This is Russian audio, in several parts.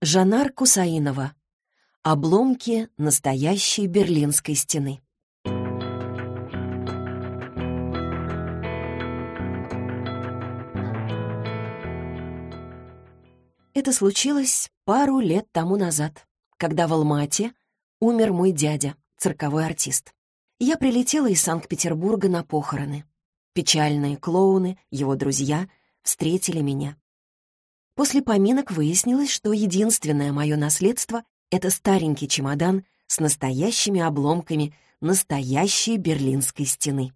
Жанар Кусаинова. Обломки настоящей Берлинской стены. Это случилось пару лет тому назад, когда в Алмате умер мой дядя, цирковой артист. Я прилетела из Санкт-Петербурга на похороны. Печальные клоуны, его друзья, встретили меня. После поминок выяснилось, что единственное мое наследство — это старенький чемодан с настоящими обломками настоящей берлинской стены.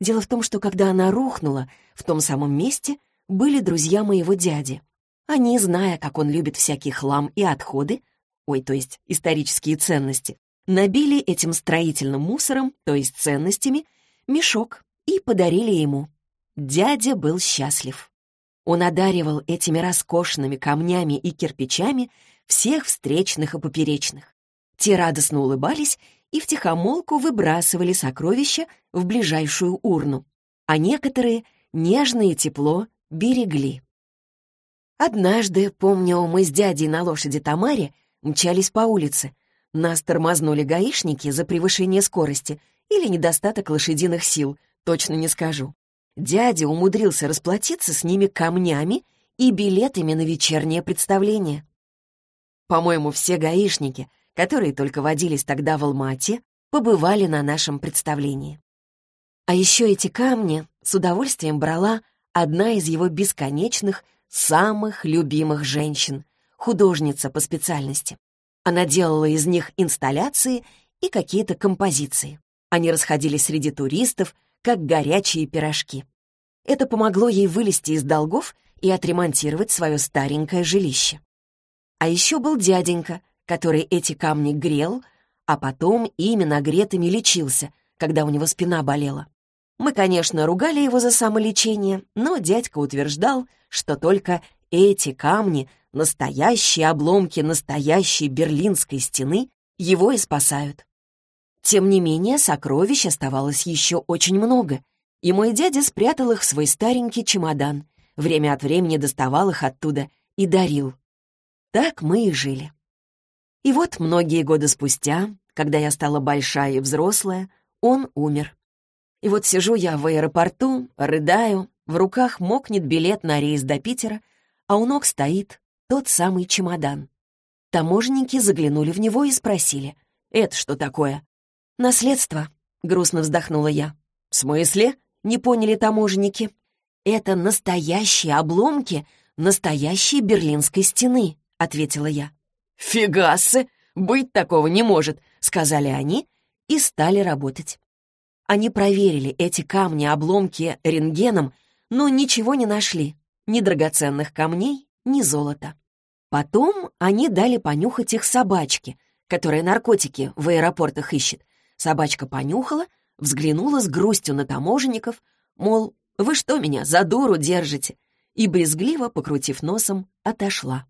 Дело в том, что когда она рухнула, в том самом месте были друзья моего дяди. Они, зная, как он любит всякий хлам и отходы, ой, то есть исторические ценности, набили этим строительным мусором, то есть ценностями, мешок и подарили ему. Дядя был счастлив. Он одаривал этими роскошными камнями и кирпичами всех встречных и поперечных. Те радостно улыбались и втихомолку выбрасывали сокровища в ближайшую урну, а некоторые нежно и тепло берегли. Однажды, помню, мы с дядей на лошади Тамаре мчались по улице. Нас тормознули гаишники за превышение скорости или недостаток лошадиных сил, точно не скажу. Дядя умудрился расплатиться с ними камнями и билетами на вечернее представление. По-моему, все гаишники, которые только водились тогда в Алмате, побывали на нашем представлении. А еще эти камни с удовольствием брала одна из его бесконечных, самых любимых женщин, художница по специальности. Она делала из них инсталляции и какие-то композиции. Они расходились среди туристов, как горячие пирожки. Это помогло ей вылезти из долгов и отремонтировать свое старенькое жилище. А еще был дяденька, который эти камни грел, а потом ими нагретыми лечился, когда у него спина болела. Мы, конечно, ругали его за самолечение, но дядька утверждал, что только эти камни, настоящие обломки настоящей берлинской стены, его и спасают. Тем не менее, сокровищ оставалось еще очень много, и мой дядя спрятал их в свой старенький чемодан, время от времени доставал их оттуда и дарил. Так мы и жили. И вот многие годы спустя, когда я стала большая и взрослая, он умер. И вот сижу я в аэропорту, рыдаю, в руках мокнет билет на рейс до Питера, а у ног стоит тот самый чемодан. Таможенники заглянули в него и спросили, «Это что такое?» «Наследство», — грустно вздохнула я. «В смысле?» — не поняли таможенники. «Это настоящие обломки настоящей Берлинской стены», — ответила я. «Фигасы! Быть такого не может!» — сказали они и стали работать. Они проверили эти камни-обломки рентгеном, но ничего не нашли. Ни драгоценных камней, ни золота. Потом они дали понюхать их собачке, которая наркотики в аэропортах ищет — Собачка понюхала, взглянула с грустью на таможенников, мол, вы что меня за дуру держите? И брезгливо, покрутив носом, отошла.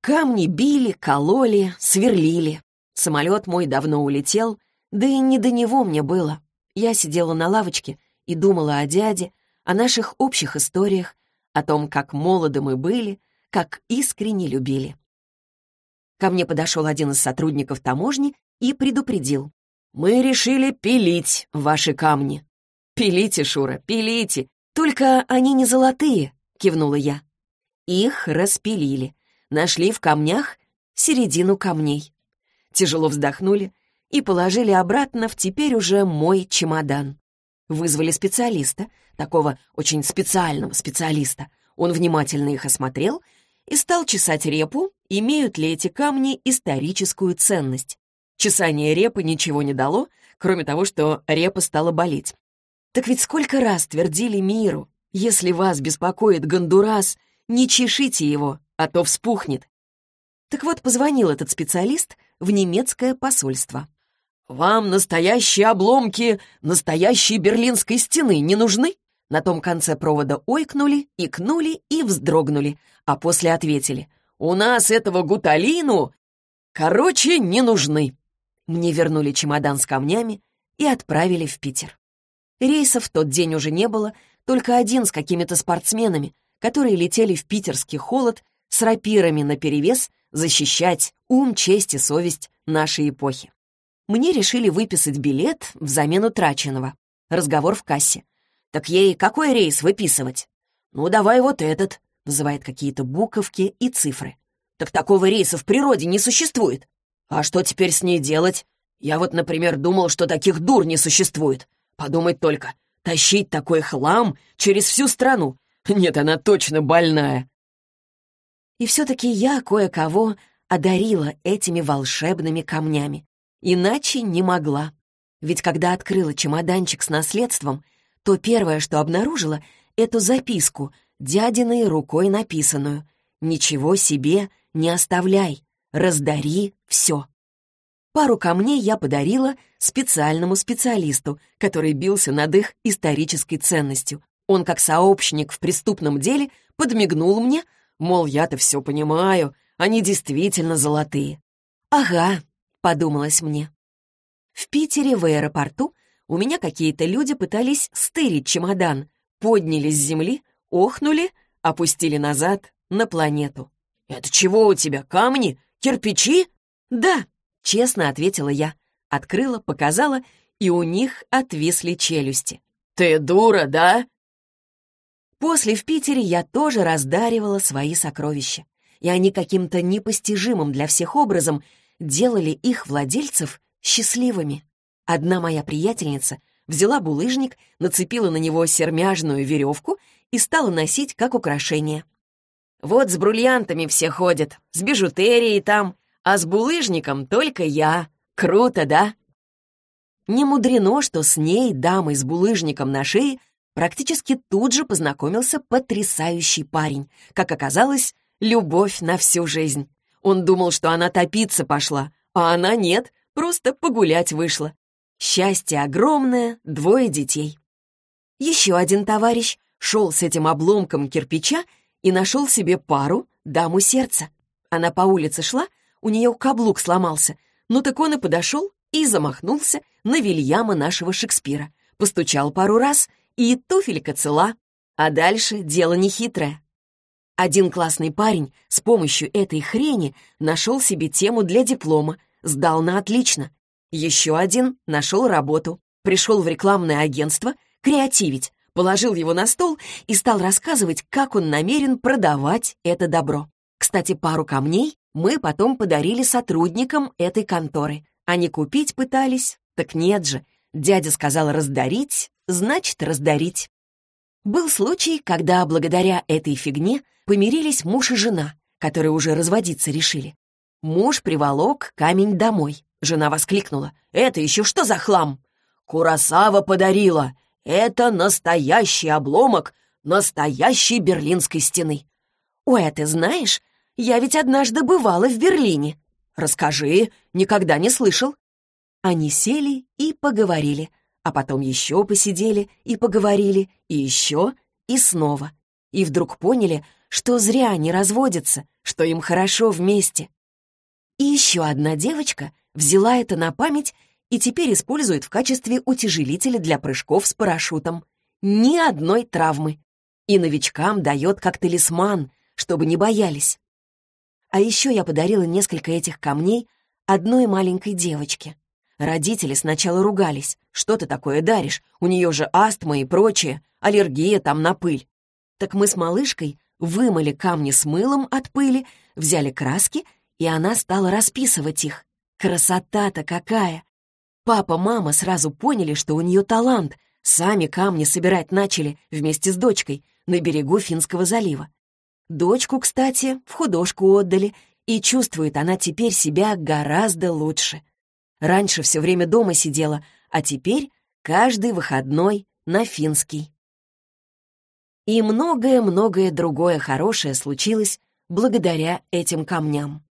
Камни били, кололи, сверлили. Самолет мой давно улетел, да и не до него мне было. Я сидела на лавочке и думала о дяде, о наших общих историях, о том, как молоды мы были, как искренне любили. Ко мне подошел один из сотрудников таможни и предупредил. Мы решили пилить ваши камни». «Пилите, Шура, пилите, только они не золотые», — кивнула я. Их распилили, нашли в камнях середину камней. Тяжело вздохнули и положили обратно в теперь уже мой чемодан. Вызвали специалиста, такого очень специального специалиста. Он внимательно их осмотрел и стал чесать репу, имеют ли эти камни историческую ценность. Чесание репы ничего не дало, кроме того, что репа стала болеть. Так ведь сколько раз твердили миру, если вас беспокоит гондурас, не чешите его, а то вспухнет. Так вот, позвонил этот специалист в немецкое посольство. «Вам настоящие обломки настоящей берлинской стены не нужны?» На том конце провода ойкнули, икнули и вздрогнули, а после ответили. «У нас этого гуталину, короче, не нужны». Мне вернули чемодан с камнями и отправили в Питер. Рейсов в тот день уже не было, только один с какими-то спортсменами, которые летели в питерский холод с рапирами наперевес защищать ум, честь и совесть нашей эпохи. Мне решили выписать билет взамен утраченного. Разговор в кассе. «Так ей какой рейс выписывать?» «Ну, давай вот этот», — называет какие-то буковки и цифры. «Так такого рейса в природе не существует. А что теперь с ней делать? Я вот, например, думал, что таких дур не существует. Подумать только, тащить такой хлам через всю страну. Нет, она точно больная. И все-таки я кое-кого одарила этими волшебными камнями. Иначе не могла. Ведь когда открыла чемоданчик с наследством, то первое, что обнаружила, эту записку, дядиной рукой написанную. «Ничего себе не оставляй». Раздари все. Пару камней я подарила специальному специалисту, который бился над их исторической ценностью. Он, как сообщник в преступном деле, подмигнул мне, мол, я-то все понимаю, они действительно золотые. «Ага», — подумалось мне. В Питере, в аэропорту, у меня какие-то люди пытались стырить чемодан, подняли с земли, охнули, опустили назад на планету. «Это чего у тебя, камни?» «Кирпичи?» «Да», — честно ответила я. Открыла, показала, и у них отвисли челюсти. «Ты дура, да?» После в Питере я тоже раздаривала свои сокровища, и они каким-то непостижимым для всех образом делали их владельцев счастливыми. Одна моя приятельница взяла булыжник, нацепила на него сермяжную веревку и стала носить как украшение — вот с бриллиантами все ходят, с бижутерией там, а с булыжником только я. Круто, да? Не мудрено, что с ней, дамой с булыжником на шее, практически тут же познакомился потрясающий парень. Как оказалось, любовь на всю жизнь. Он думал, что она топиться пошла, а она нет, просто погулять вышла. Счастье огромное, двое детей. Еще один товарищ шел с этим обломком кирпича и нашел себе пару, даму сердца. Она по улице шла, у нее каблук сломался. Ну так он и подошел и замахнулся на Вильяма нашего Шекспира. Постучал пару раз, и туфелька цела. А дальше дело нехитрое. Один классный парень с помощью этой хрени нашел себе тему для диплома, сдал на отлично. Еще один нашел работу, пришел в рекламное агентство креативить, положил его на стол и стал рассказывать, как он намерен продавать это добро. Кстати, пару камней мы потом подарили сотрудникам этой конторы. Они купить пытались, так нет же. Дядя сказал раздарить, значит раздарить. Был случай, когда благодаря этой фигне помирились муж и жена, которые уже разводиться решили. Муж приволок камень домой. Жена воскликнула. «Это еще что за хлам?» «Курасава подарила!» Это настоящий обломок настоящей Берлинской стены. Ой, а ты знаешь, я ведь однажды бывала в Берлине. Расскажи, никогда не слышал. Они сели и поговорили, а потом еще посидели и поговорили, и еще, и снова. И вдруг поняли, что зря они разводятся, что им хорошо вместе. И еще одна девочка взяла это на память и теперь используют в качестве утяжелителя для прыжков с парашютом. Ни одной травмы. И новичкам дает как талисман, чтобы не боялись. А еще я подарила несколько этих камней одной маленькой девочке. Родители сначала ругались. «Что ты такое даришь? У нее же астма и прочее, аллергия там на пыль». Так мы с малышкой вымыли камни с мылом от пыли, взяли краски, и она стала расписывать их. Красота-то какая! Папа, мама сразу поняли, что у нее талант. Сами камни собирать начали вместе с дочкой на берегу Финского залива. Дочку, кстати, в художку отдали, и чувствует она теперь себя гораздо лучше. Раньше все время дома сидела, а теперь каждый выходной на финский. И многое-многое другое хорошее случилось благодаря этим камням.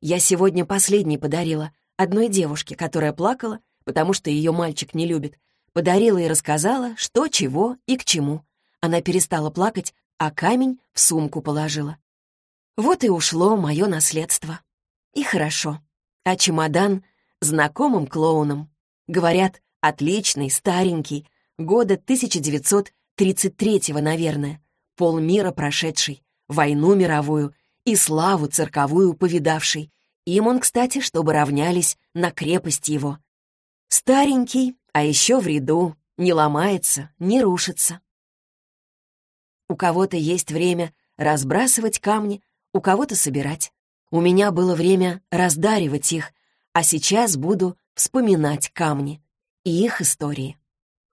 Я сегодня последний подарила одной девушке, которая плакала потому что ее мальчик не любит. Подарила и рассказала, что, чего и к чему. Она перестала плакать, а камень в сумку положила. Вот и ушло мое наследство. И хорошо. А чемодан — знакомым клоуном. Говорят, отличный, старенький, года 1933-го, наверное. Полмира прошедший, войну мировую и славу цирковую повидавший. Им он, кстати, чтобы равнялись на крепость его. Старенький, а еще в ряду, не ломается, не рушится. У кого-то есть время разбрасывать камни, у кого-то собирать. У меня было время раздаривать их, а сейчас буду вспоминать камни и их истории.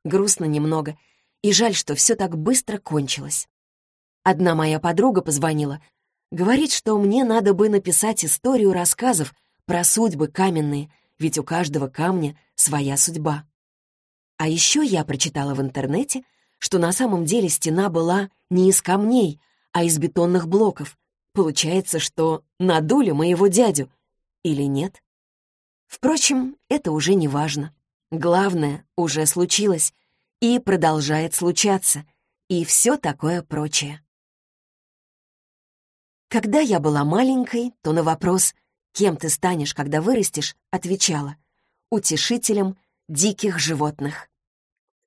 Грустно немного, и жаль, что все так быстро кончилось. Одна моя подруга позвонила, говорит, что мне надо бы написать историю рассказов про судьбы каменные, ведь у каждого камня своя судьба. А еще я прочитала в интернете, что на самом деле стена была не из камней, а из бетонных блоков. Получается, что надули моего дядю. Или нет? Впрочем, это уже не важно. Главное уже случилось и продолжает случаться, и все такое прочее. Когда я была маленькой, то на вопрос «Кем ты станешь, когда вырастешь?» отвечала — утешителем диких животных.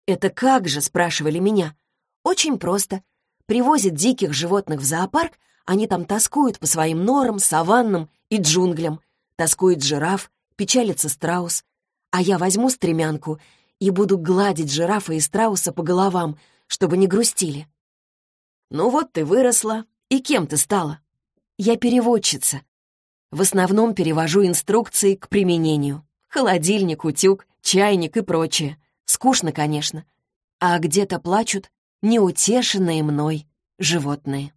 «Это как же?» — спрашивали меня. «Очень просто. Привозят диких животных в зоопарк, они там тоскуют по своим норам, саваннам и джунглям. Тоскует жираф, печалится страус. А я возьму стремянку и буду гладить жирафа и страуса по головам, чтобы не грустили». «Ну вот ты выросла, и кем ты стала?» «Я переводчица. В основном перевожу инструкции к применению. Холодильник, утюг, чайник и прочее. Скучно, конечно. А где-то плачут неутешенные мной животные.